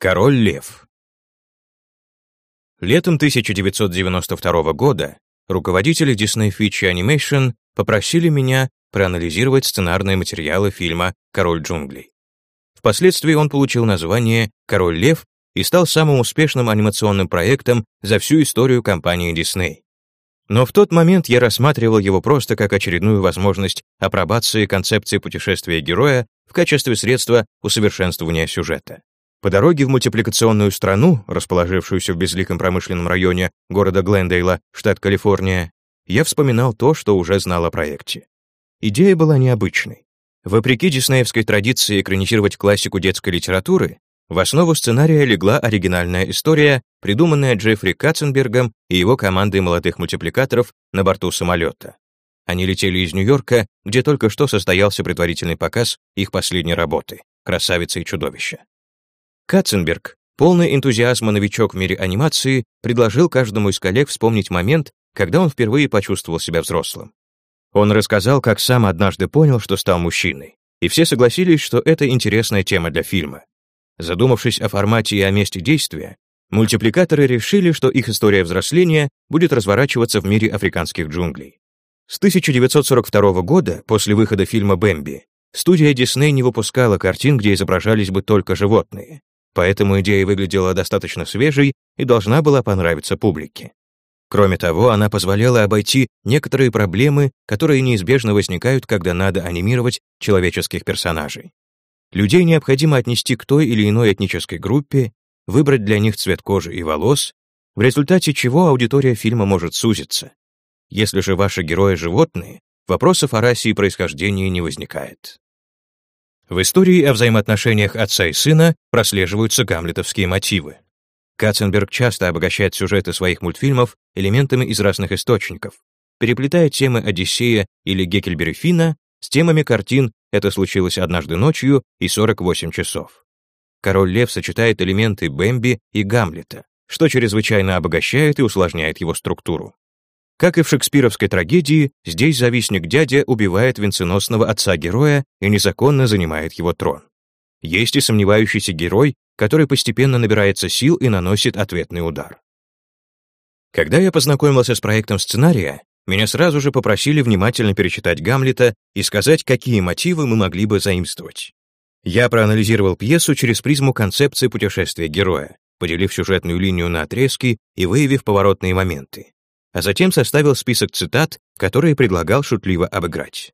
Король Лев. Летом 1992 года руководители Disney Feature Animation попросили меня проанализировать сценарные материалы фильма «Король джунглей». Впоследствии он получил название «Король лев» и стал самым успешным анимационным проектом за всю историю компании Disney. Но в тот момент я рассматривал его просто как очередную возможность апробации концепции путешествия героя в качестве средства усовершенствования сюжета. По дороге в мультипликационную страну, расположившуюся в безликом промышленном районе города Глендейла, штат Калифорния, я вспоминал то, что уже знал о проекте. Идея была необычной. Вопреки диснеевской традиции экранизировать классику детской литературы, в основу сценария легла оригинальная история, придуманная Джеффри Катценбергом и его командой молодых мультипликаторов на борту самолета. Они летели из Нью-Йорка, где только что состоялся предварительный показ их последней работы «Красавица и чудовище». Катценберг, полный энтузиазма новичок в мире анимации, предложил каждому из коллег вспомнить момент, когда он впервые почувствовал себя взрослым. Он рассказал, как сам однажды понял, что стал мужчиной, и все согласились, что это интересная тема для фильма. Задумавшись о формате и о месте действия, мультипликаторы решили, что их история взросления будет разворачиваться в мире африканских джунглей. С 1942 года, после выхода фильма «Бэмби», студия Дисней не выпускала картин, где изображались бы только животные поэтому идея выглядела достаточно свежей и должна была понравиться публике. Кроме того, она позволяла обойти некоторые проблемы, которые неизбежно возникают, когда надо анимировать человеческих персонажей. Людей необходимо отнести к той или иной этнической группе, выбрать для них цвет кожи и волос, в результате чего аудитория фильма может сузиться. Если же ваши герои животные, вопросов о расе и происхождении не возникает. В истории о взаимоотношениях отца и сына прослеживаются гамлетовские мотивы. Катценберг часто обогащает сюжеты своих мультфильмов элементами из разных источников, переплетая темы Одиссея или Геккельбери Финна с темами картин «Это случилось однажды ночью» и «48 часов». Король Лев сочетает элементы Бэмби и Гамлета, что чрезвычайно обогащает и усложняет его структуру. Как и в шекспировской трагедии, здесь завистник-дядя убивает венценосного отца героя и незаконно занимает его трон. Есть и сомневающийся герой, который постепенно набирается сил и наносит ответный удар. Когда я познакомился с проектом сценария, меня сразу же попросили внимательно перечитать Гамлета и сказать, какие мотивы мы могли бы заимствовать. Я проанализировал пьесу через призму концепции путешествия героя, поделив сюжетную линию на отрезки и выявив поворотные моменты а затем составил список цитат, которые предлагал шутливо обыграть.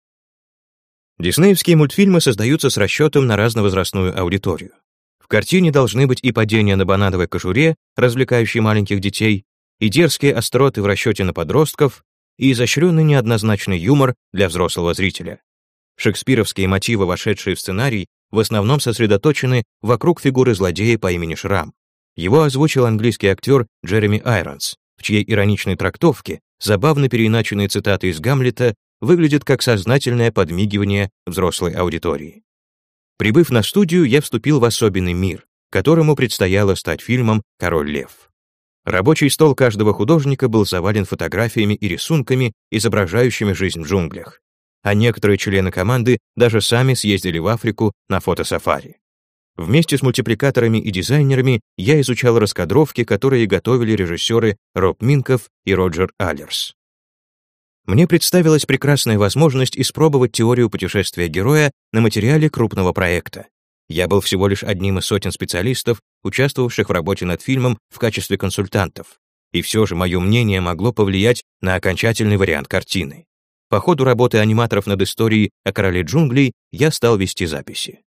Диснеевские мультфильмы создаются с расчетом на разновозрастную аудиторию. В картине должны быть и падения на банановой кожуре, развлекающие маленьких детей, и дерзкие остроты в расчете на подростков, и изощренный неоднозначный юмор для взрослого зрителя. Шекспировские мотивы, вошедшие в сценарий, в основном сосредоточены вокруг фигуры злодея по имени Шрам. Его озвучил английский актер Джереми Айронс, чьей ироничной трактовке забавно переиначенные цитаты из Гамлета выглядят как сознательное подмигивание взрослой аудитории. Прибыв на студию, я вступил в особенный мир, которому предстояло стать фильмом «Король лев». Рабочий стол каждого художника был завален фотографиями и рисунками, изображающими жизнь в джунглях. А некоторые члены команды даже сами съездили в Африку на фотосафари. Вместе с мультипликаторами и дизайнерами я изучал раскадровки, которые готовили режиссеры Роб Минков и Роджер Аллерс. Мне представилась прекрасная возможность испробовать теорию путешествия героя на материале крупного проекта. Я был всего лишь одним из сотен специалистов, участвовавших в работе над фильмом в качестве консультантов. И все же мое мнение могло повлиять на окончательный вариант картины. По ходу работы аниматоров над историей о короле джунглей я стал вести записи.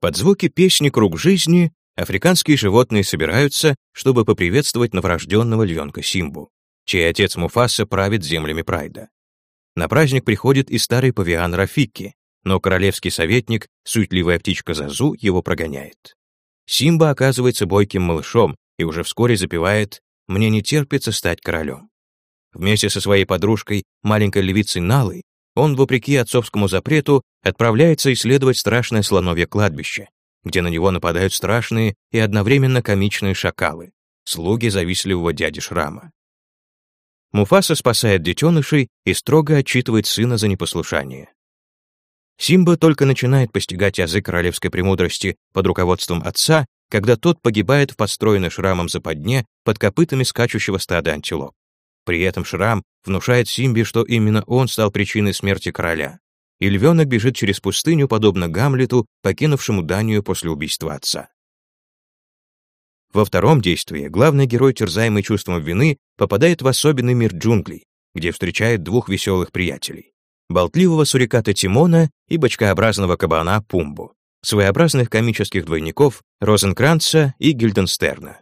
Под звуки песни «Круг жизни» африканские животные собираются, чтобы поприветствовать новорожденного львенка Симбу, чей отец Муфаса правит землями Прайда. На праздник приходит и старый павиан Рафики, но королевский советник, суетливая птичка Зазу, его прогоняет. Симба оказывается бойким малышом и уже вскоре запевает «Мне не терпится стать королем». Вместе со своей подружкой, маленькой львицей Налой, он, вопреки отцовскому запрету, отправляется исследовать страшное слоновье кладбище, где на него нападают страшные и одновременно комичные шакалы, слуги завистливого дяди Шрама. Муфаса спасает детенышей и строго отчитывает сына за непослушание. Симба только начинает постигать язык королевской премудрости под руководством отца, когда тот погибает в подстроенной шрамом западне под копытами скачущего стада антилоп. При этом шрам внушает Симби, что именно он стал причиной смерти короля. И львенок бежит через пустыню, подобно Гамлету, покинувшему Данию после убийства отца. Во втором действии главный герой, терзаемый чувством вины, попадает в особенный мир джунглей, где встречает двух веселых приятелей. Болтливого суриката Тимона и бочкообразного кабана Пумбу, своеобразных комических двойников Розенкранца и Гильденстерна.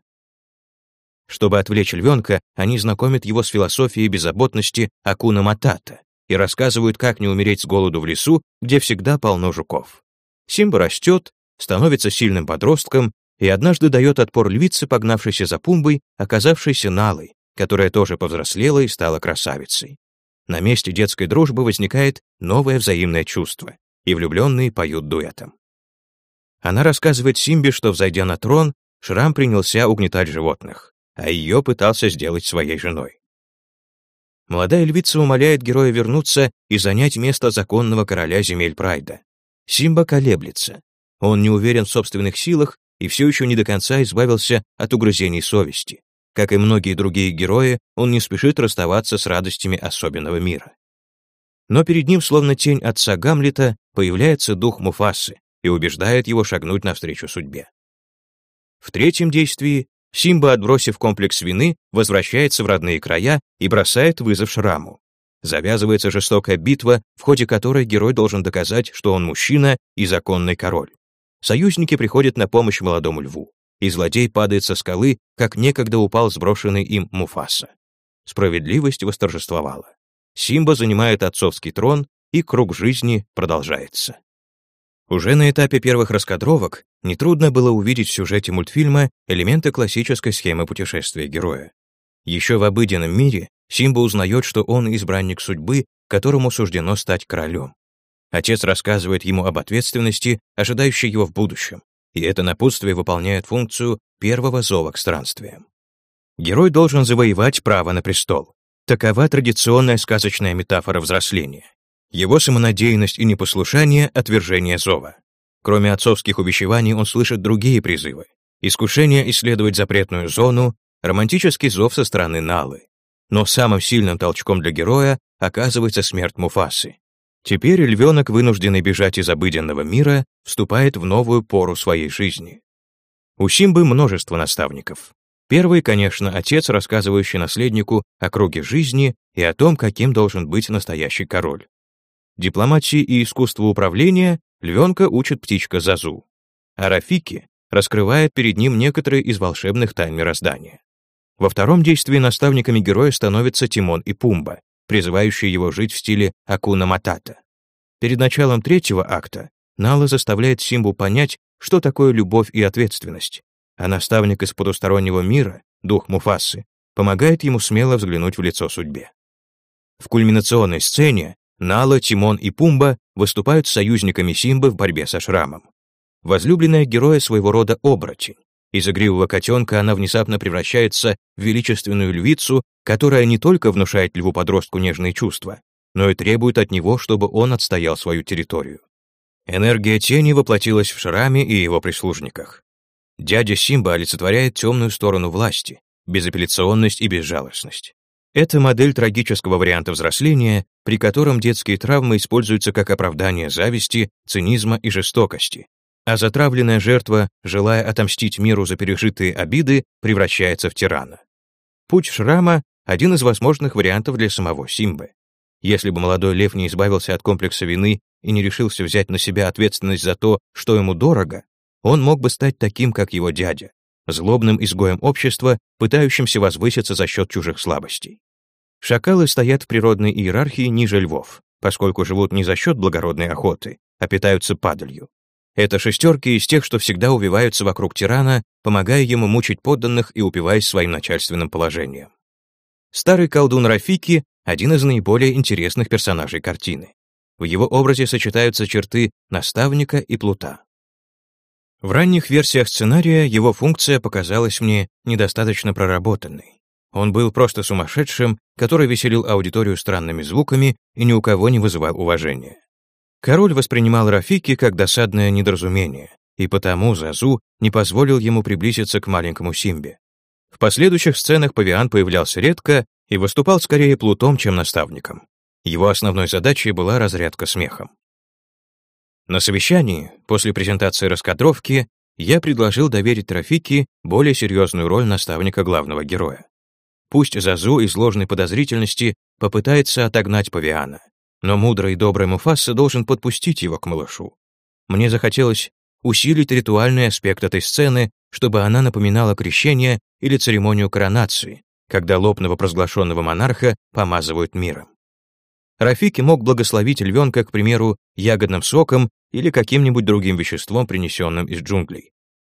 Чтобы отвлечь львенка, они знакомят его с философией беззаботности Акуна Матата и рассказывают, как не умереть с голоду в лесу, где всегда полно жуков. Симба растет, становится сильным подростком и однажды дает отпор львице, погнавшейся за Пумбой, оказавшейся Налой, которая тоже повзрослела и стала красавицей. На месте детской дружбы возникает новое взаимное чувство, и влюбленные поют дуэтом. Она рассказывает Симбе, что, взойдя на трон, Шрам принялся угнетать животных а ее пытался сделать своей женой. Молодая львица умоляет героя вернуться и занять место законного короля земель Прайда. Симба колеблется. Он не уверен в собственных силах и все еще не до конца избавился от угрызений совести. Как и многие другие герои, он не спешит расставаться с радостями особенного мира. Но перед ним, словно тень отца Гамлета, появляется дух Муфасы и убеждает его шагнуть навстречу судьбе. В третьем действии Симба, отбросив комплекс вины, возвращается в родные края и бросает вызов Шраму. Завязывается жестокая битва, в ходе которой герой должен доказать, что он мужчина и законный король. Союзники приходят на помощь молодому льву, и злодей падает со скалы, как некогда упал сброшенный им Муфаса. Справедливость восторжествовала. Симба занимает отцовский трон, и круг жизни продолжается. Уже на этапе первых раскадровок нетрудно было увидеть в сюжете мультфильма элементы классической схемы путешествия героя. Еще в обыденном мире Симба узнает, что он избранник судьбы, которому суждено стать королем. Отец рассказывает ему об ответственности, ожидающей его в будущем, и это напутствие выполняет функцию первого зова к странствиям. Герой должен завоевать право на престол. Такова традиционная сказочная метафора взросления. Его самонадеянность и непослушание — отвержение зова. Кроме отцовских увещеваний он слышит другие призывы. Искушение исследовать запретную зону, романтический зов со стороны Налы. Но самым сильным толчком для героя оказывается смерть Муфасы. Теперь львенок, вынужденный бежать из обыденного мира, вступает в новую пору своей жизни. У Симбы множество наставников. Первый, конечно, отец, рассказывающий наследнику о круге жизни и о том, каким должен быть настоящий король. Дипломатии и искусству управления львенка учит птичка Зазу. А Рафики раскрывает перед ним некоторые из волшебных тайн мироздания. Во втором действии наставниками героя становятся Тимон и Пумба, призывающие его жить в стиле Акуна Матата. Перед началом третьего акта Нала заставляет Симбу понять, что такое любовь и ответственность, а наставник из потустороннего мира, дух Муфасы, помогает ему смело взглянуть в лицо судьбе. В кульминационной сцене Нала, Тимон и Пумба выступают союзниками Симбы в борьбе со Шрамом. Возлюбленная героя своего рода оборотень. Из игривого котенка она внезапно превращается в величественную львицу, которая не только внушает льву-подростку нежные чувства, но и требует от него, чтобы он отстоял свою территорию. Энергия тени воплотилась в Шраме и его прислужниках. Дядя Симба олицетворяет темную сторону власти, безапелляционность и безжалостность. Это модель трагического варианта взросления, при котором детские травмы используются как оправдание зависти, цинизма и жестокости, а затравленная жертва, желая отомстить миру за пережитые обиды, превращается в тирана. Путь шрама — один из возможных вариантов для самого Симбы. Если бы молодой лев не избавился от комплекса вины и не решился взять на себя ответственность за то, что ему дорого, он мог бы стать таким, как его дядя, злобным изгоем общества, пытающимся возвыситься за счет чужих слабостей. Шакалы стоят в природной иерархии ниже львов, поскольку живут не за счет благородной охоты, а питаются падалью. Это шестерки из тех, что всегда увиваются вокруг тирана, помогая ему мучить подданных и упиваясь своим начальственным положением. Старый колдун Рафики — один из наиболее интересных персонажей картины. В его образе сочетаются черты наставника и плута. В ранних версиях сценария его функция показалась мне недостаточно проработанной. Он был просто сумасшедшим, который веселил аудиторию странными звуками и ни у кого не вызывал уважения. Король воспринимал Рафики как досадное недоразумение, и потому Зазу не позволил ему приблизиться к маленькому Симбе. В последующих сценах павиан появлялся редко и выступал скорее плутом, чем наставником. Его основной задачей была разрядка смехом. На совещании, после презентации раскадровки, я предложил доверить Рафике более серьезную роль наставника главного героя. Пусть Зазу из ложной подозрительности попытается отогнать павиана, но мудрый и добрый Муфаса должен подпустить его к малышу. Мне захотелось усилить ритуальный аспект этой сцены, чтобы она напоминала крещение или церемонию коронации, когда лоб новопразглашенного монарха помазывают миром. Рафики мог благословить львенка, к примеру, ягодным соком или каким-нибудь другим веществом, принесенным из джунглей.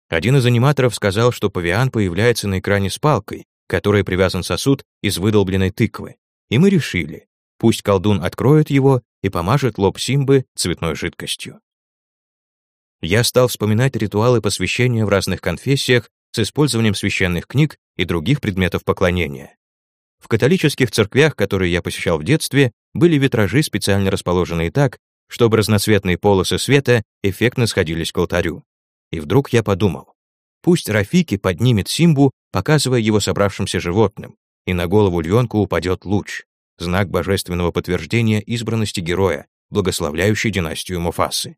Один из аниматоров сказал, что павиан появляется на экране с палкой, к которой привязан сосуд из выдолбленной тыквы. И мы решили, пусть колдун откроет его и помажет лоб Симбы цветной жидкостью. Я стал вспоминать ритуалы посвящения в разных конфессиях с использованием священных книг и других предметов поклонения. В католических церквях, которые я посещал в детстве, были витражи, специально расположенные так, чтобы разноцветные полосы света эффектно сходились к алтарю. И вдруг я подумал, пусть Рафики поднимет Симбу, показывая его собравшимся животным, и на голову львенку упадет луч, знак божественного подтверждения избранности героя, благословляющий династию Муфасы.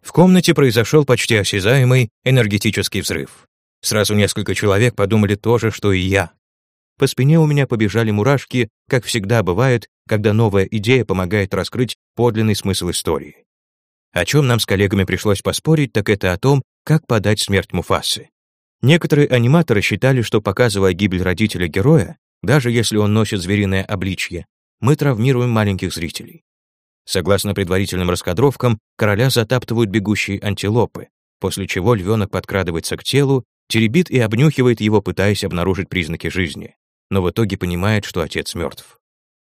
В комнате произошел почти осязаемый энергетический взрыв. Сразу несколько человек подумали то же, что и я. По спине у меня побежали мурашки, как всегда бывает, когда новая идея помогает раскрыть подлинный смысл истории. О чем нам с коллегами пришлось поспорить, так это о том, как подать смерть Муфасы. Некоторые аниматоры считали, что показывая гибель родителя героя, даже если он носит звериное обличье, мы травмируем маленьких зрителей. Согласно предварительным раскадровкам, короля затаптывают бегущие антилопы, после чего львенок подкрадывается к телу, теребит и обнюхивает его, пытаясь обнаружить признаки жизни, но в итоге понимает, что отец мертв.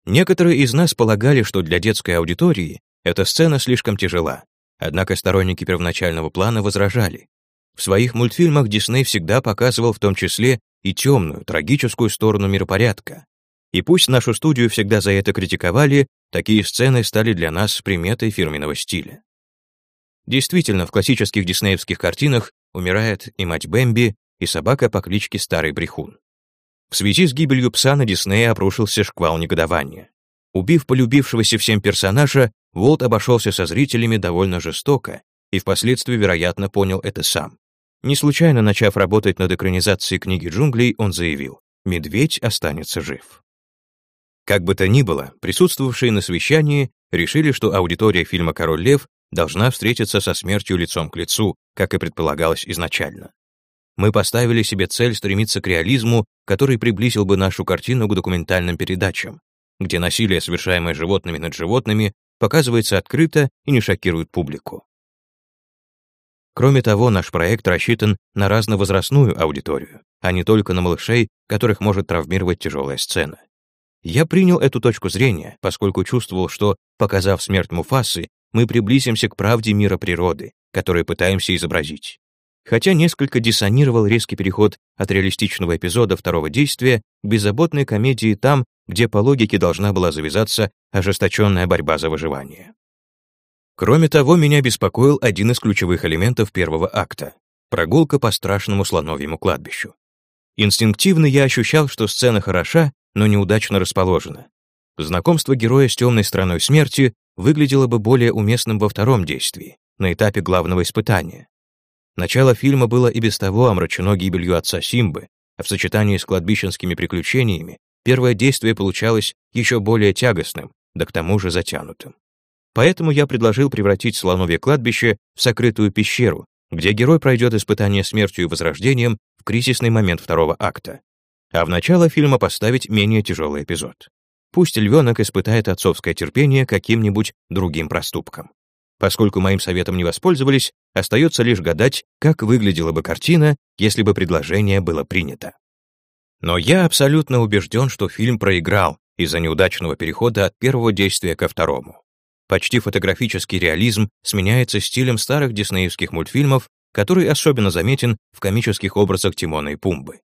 Некоторые из нас полагали, что для детской аудитории эта сцена слишком тяжела, однако сторонники первоначального плана возражали. В своих мультфильмах Дисней всегда показывал в том числе и темную, трагическую сторону миропорядка, и пусть нашу студию всегда за это критиковали, такие сцены стали для нас приметой фирменного стиля. Действительно, в классических диснеевских картинах умирает и мать Бэмби, и собака по кличке Старый Брехун. В связи с гибелью пса на Диснея обрушился шквал негодования. Убив полюбившегося всем персонажа, Волт обошелся со зрителями довольно жестоко и впоследствии, вероятно, понял это сам. Не случайно начав работать над экранизацией книги джунглей, он заявил «Медведь останется жив». Как бы то ни было, присутствовавшие на совещании решили, что аудитория фильма «Король лев» должна встретиться со смертью лицом к лицу, как и предполагалось изначально. Мы поставили себе цель стремиться к реализму, который приблизил бы нашу картину к документальным передачам, где насилие, совершаемое животными над животными, показывается открыто и не шокирует публику. Кроме того, наш проект рассчитан на разновозрастную аудиторию, а не только на малышей, которых может травмировать тяжелая сцена. Я принял эту точку зрения, поскольку чувствовал, что, показав смерть Муфасы, мы приблизимся к правде мира природы, которую пытаемся изобразить. Хотя несколько диссонировал резкий переход от реалистичного эпизода второго действия к беззаботной комедии там, где по логике должна была завязаться ожесточенная борьба за выживание. Кроме того, меня беспокоил один из ключевых элементов первого акта — прогулка по страшному слоновьему кладбищу. Инстинктивно я ощущал, что сцена хороша, но неудачно расположена. Знакомство героя с темной стороной смерти выглядело бы более уместным во втором действии, на этапе главного испытания. Начало фильма было и без того омрачено гибелью отца Симбы, а в сочетании с кладбищенскими приключениями первое действие получалось еще более тягостным, да к тому же затянутым. Поэтому я предложил превратить слоновье кладбище в сокрытую пещеру, где герой пройдет испытание смертью и возрождением в кризисный момент второго акта а в начало фильма поставить менее тяжелый эпизод. Пусть львенок испытает отцовское терпение каким-нибудь другим проступком. Поскольку моим советом не воспользовались, остается лишь гадать, как выглядела бы картина, если бы предложение было принято. Но я абсолютно убежден, что фильм проиграл из-за неудачного перехода от первого действия ко второму. Почти фотографический реализм сменяется стилем старых диснеевских мультфильмов, который особенно заметен в комических образах Тимона и Пумбы.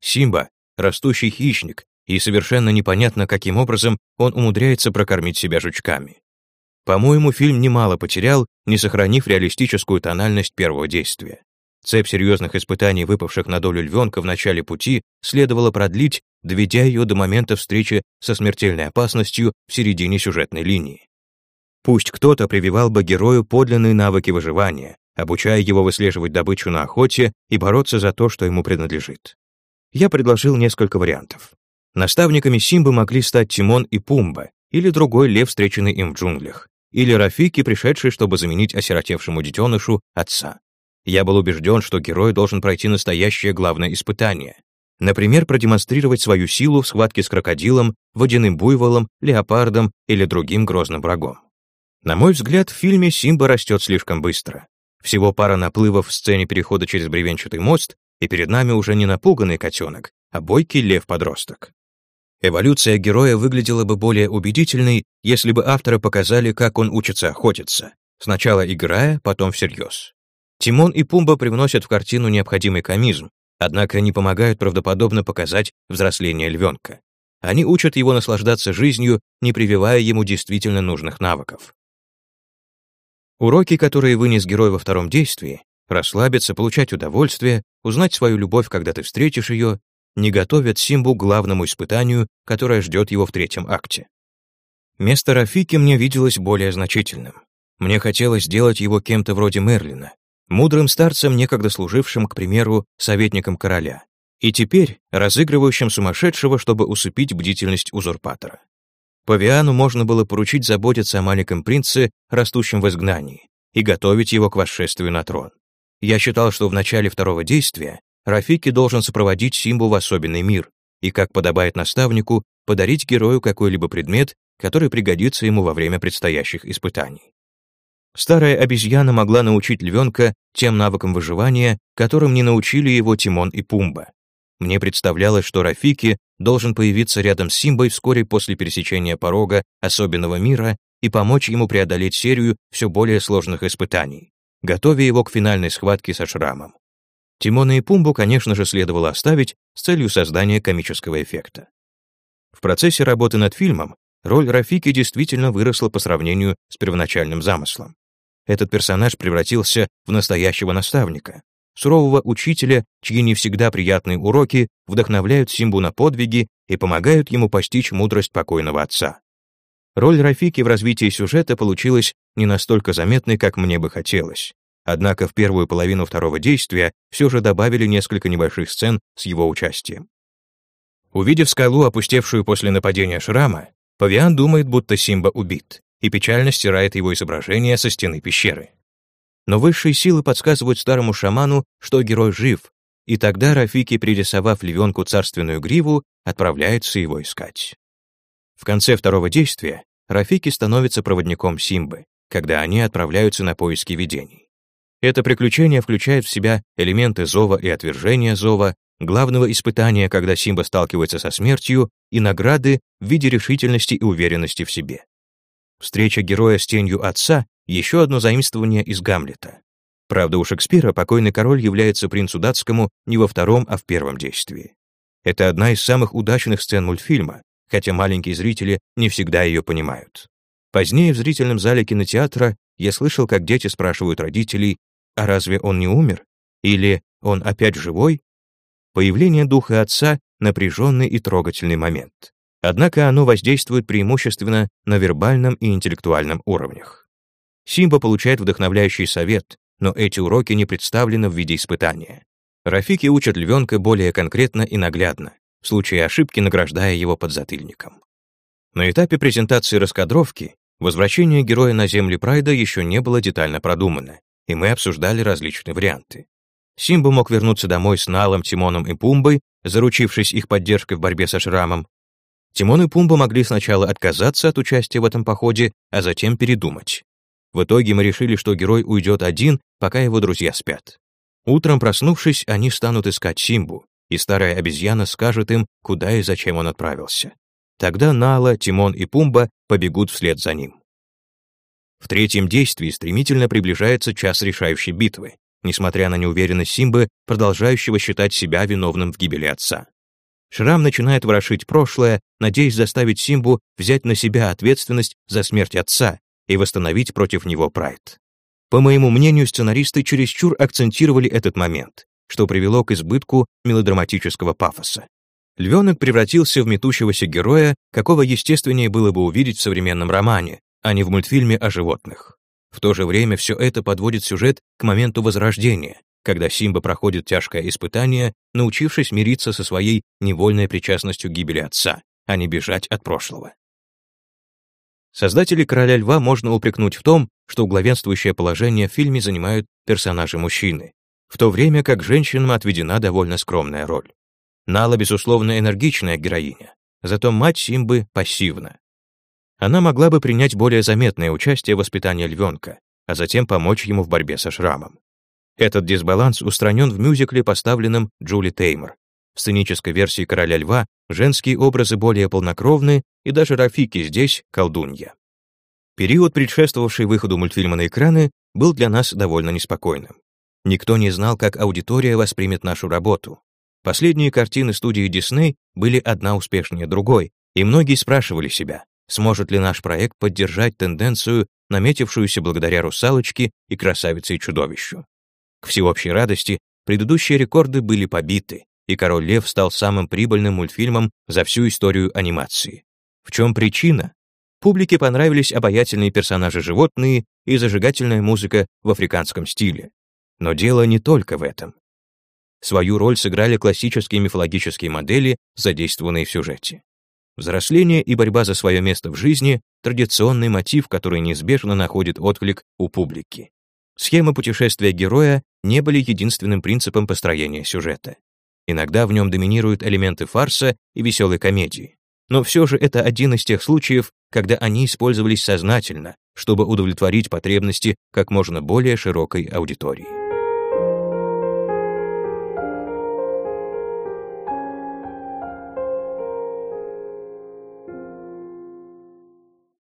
Симба растущий хищник, и совершенно непонятно, каким образом он умудряется прокормить себя жучками. По-моему, фильм немало потерял, не сохранив реалистическую тональность первого действия. Цепь серьезных испытаний, выпавших на долю львенка в начале пути, следовало продлить, доведя ее до момента встречи со смертельной опасностью в середине сюжетной линии. Пусть кто-то прививал бы герою подлинные навыки выживания, обучая его выслеживать добычу на охоте и бороться за то, что ему принадлежит. Я предложил несколько вариантов. Наставниками Симбы могли стать Тимон и Пумба, или другой лев, встреченный им в джунглях, или Рафики, пришедший, чтобы заменить осиротевшему детенышу отца. Я был убежден, что герой должен пройти настоящее главное испытание. Например, продемонстрировать свою силу в схватке с крокодилом, водяным буйволом, леопардом или другим грозным врагом. На мой взгляд, в фильме Симба растет слишком быстро. Всего пара наплывов в сцене перехода через бревенчатый мост, и перед нами уже не напуганный котенок, а бойкий лев-подросток. Эволюция героя выглядела бы более убедительной, если бы авторы показали, как он учится охотиться, сначала играя, потом всерьез. Тимон и Пумба привносят в картину необходимый комизм, однако не помогают правдоподобно показать взросление львенка. Они учат его наслаждаться жизнью, не прививая ему действительно нужных навыков. Уроки, которые вынес герой во втором действии, расслабиться, получать удовольствие, узнать свою любовь, когда ты встретишь ее, не готовят Симбу к главному испытанию, которое ждет его в третьем акте. Место Рафики мне виделось более значительным. Мне хотелось сделать его кем-то вроде Мерлина, мудрым старцем, некогда служившим, к примеру, советником короля, и теперь разыгрывающим сумасшедшего, чтобы усыпить бдительность узурпатора. Павиану можно было поручить заботиться о маленьком принце, растущем в изгнании, и готовить его к восшествию на трон. Я считал, что в начале второго действия Рафики должен сопроводить Симбу в особенный мир и, как подобает наставнику, подарить герою какой-либо предмет, который пригодится ему во время предстоящих испытаний. Старая обезьяна могла научить львенка тем навыкам выживания, которым не научили его Тимон и Пумба. Мне представлялось, что Рафики должен появиться рядом с Симбой вскоре после пересечения порога особенного мира и помочь ему преодолеть серию все более сложных испытаний, готовя его к финальной схватке со шрамом. Тимона и Пумбу, конечно же, следовало оставить с целью создания комического эффекта. В процессе работы над фильмом роль Рафики действительно выросла по сравнению с первоначальным замыслом. Этот персонаж превратился в настоящего наставника, сурового учителя, чьи не всегда приятные уроки вдохновляют Симбу на подвиги и помогают ему постичь мудрость покойного отца. Роль Рафики в развитии сюжета получилась не настолько заметной, как мне бы хотелось. Однако в первую половину второго действия все же добавили несколько небольших сцен с его участием. Увидев скалу, опустевшую после нападения Шрама, Павиан думает, будто Симба убит, и печально стирает его изображение со стены пещеры. Но высшие силы подсказывают старому шаману, что герой жив, и тогда Рафики, пририсовав львенку царственную гриву, отправляется его искать. В конце второго действия Рафики становится проводником Симбы, когда они отправляются на поиски видений. Это приключение включает в себя элементы зова и отвержения зова, главного испытания, когда Симба сталкивается со смертью, и награды в виде решительности и уверенности в себе. Встреча героя с тенью отца — еще одно заимствование из Гамлета. Правда, у Шекспира покойный король является принцу датскому не во втором, а в первом действии. Это одна из самых удачных сцен мультфильма, хотя маленькие зрители не всегда ее понимают. Позднее в зрительном зале кинотеатра я слышал, как дети спрашивают родителей, а разве он не умер? Или он опять живой? Появление духа отца — напряженный и трогательный момент. Однако оно воздействует преимущественно на вербальном и интеллектуальном уровнях. Симба получает вдохновляющий совет, но эти уроки не представлены в виде испытания. Рафики учат львенка более конкретно и наглядно, в случае ошибки награждая его подзатыльником. На этапе презентации раскадровки возвращение героя на земли Прайда еще не было детально продумано, и мы обсуждали различные варианты. Симба мог вернуться домой с Налом, Тимоном и Пумбой, заручившись их поддержкой в борьбе со Шрамом, Тимон и Пумба могли сначала отказаться от участия в этом походе, а затем передумать. В итоге мы решили, что герой уйдет один, пока его друзья спят. Утром проснувшись, они станут искать Симбу, и старая обезьяна скажет им, куда и зачем он отправился. Тогда Нала, Тимон и Пумба побегут вслед за ним. В третьем действии стремительно приближается час решающей битвы, несмотря на неуверенность Симбы, продолжающего считать себя виновным в гибели отца. Шрам начинает ворошить прошлое, надеясь заставить Симбу взять на себя ответственность за смерть отца и восстановить против него прайд. По моему мнению, сценаристы чересчур акцентировали этот момент, что привело к избытку мелодраматического пафоса. Львенок превратился в метущегося героя, какого естественнее было бы увидеть в современном романе, а не в мультфильме о животных. В то же время все это подводит сюжет к моменту возрождения, когда Симба проходит тяжкое испытание, научившись мириться со своей невольной причастностью к гибели отца, а не бежать от прошлого. Создателей «Короля льва» можно упрекнуть в том, что главенствующее положение в фильме занимают персонажи-мужчины, в то время как женщинам отведена довольно скромная роль. Нала, безусловно, энергичная героиня, зато мать Симбы пассивна. Она могла бы принять более заметное участие в воспитании львенка, а затем помочь ему в борьбе со шрамом. Этот дисбаланс устранен в мюзикле, поставленном Джули Теймор. В сценической версии «Короля льва» женские образы более полнокровны, и даже Рафики здесь — колдунья. Период, предшествовавший выходу мультфильма на экраны, был для нас довольно неспокойным. Никто не знал, как аудитория воспримет нашу работу. Последние картины студии Дисней были одна успешнее другой, и многие спрашивали себя, сможет ли наш проект поддержать тенденцию, наметившуюся благодаря «Русалочке» и «Красавице и чудовищу». К всеобщей радости предыдущие рекорды были побиты, и «Король лев» стал самым прибыльным мультфильмом за всю историю анимации. В чем причина? Публике понравились обаятельные персонажи-животные и зажигательная музыка в африканском стиле. Но дело не только в этом. Свою роль сыграли классические мифологические модели, задействованные в сюжете. Взросление и борьба за свое место в жизни — традиционный мотив, который неизбежно находит отклик у публики. Схемы путешествия героя не были единственным принципом построения сюжета. Иногда в нем доминируют элементы фарса и веселой комедии. Но все же это один из тех случаев, когда они использовались сознательно, чтобы удовлетворить потребности как можно более широкой аудитории.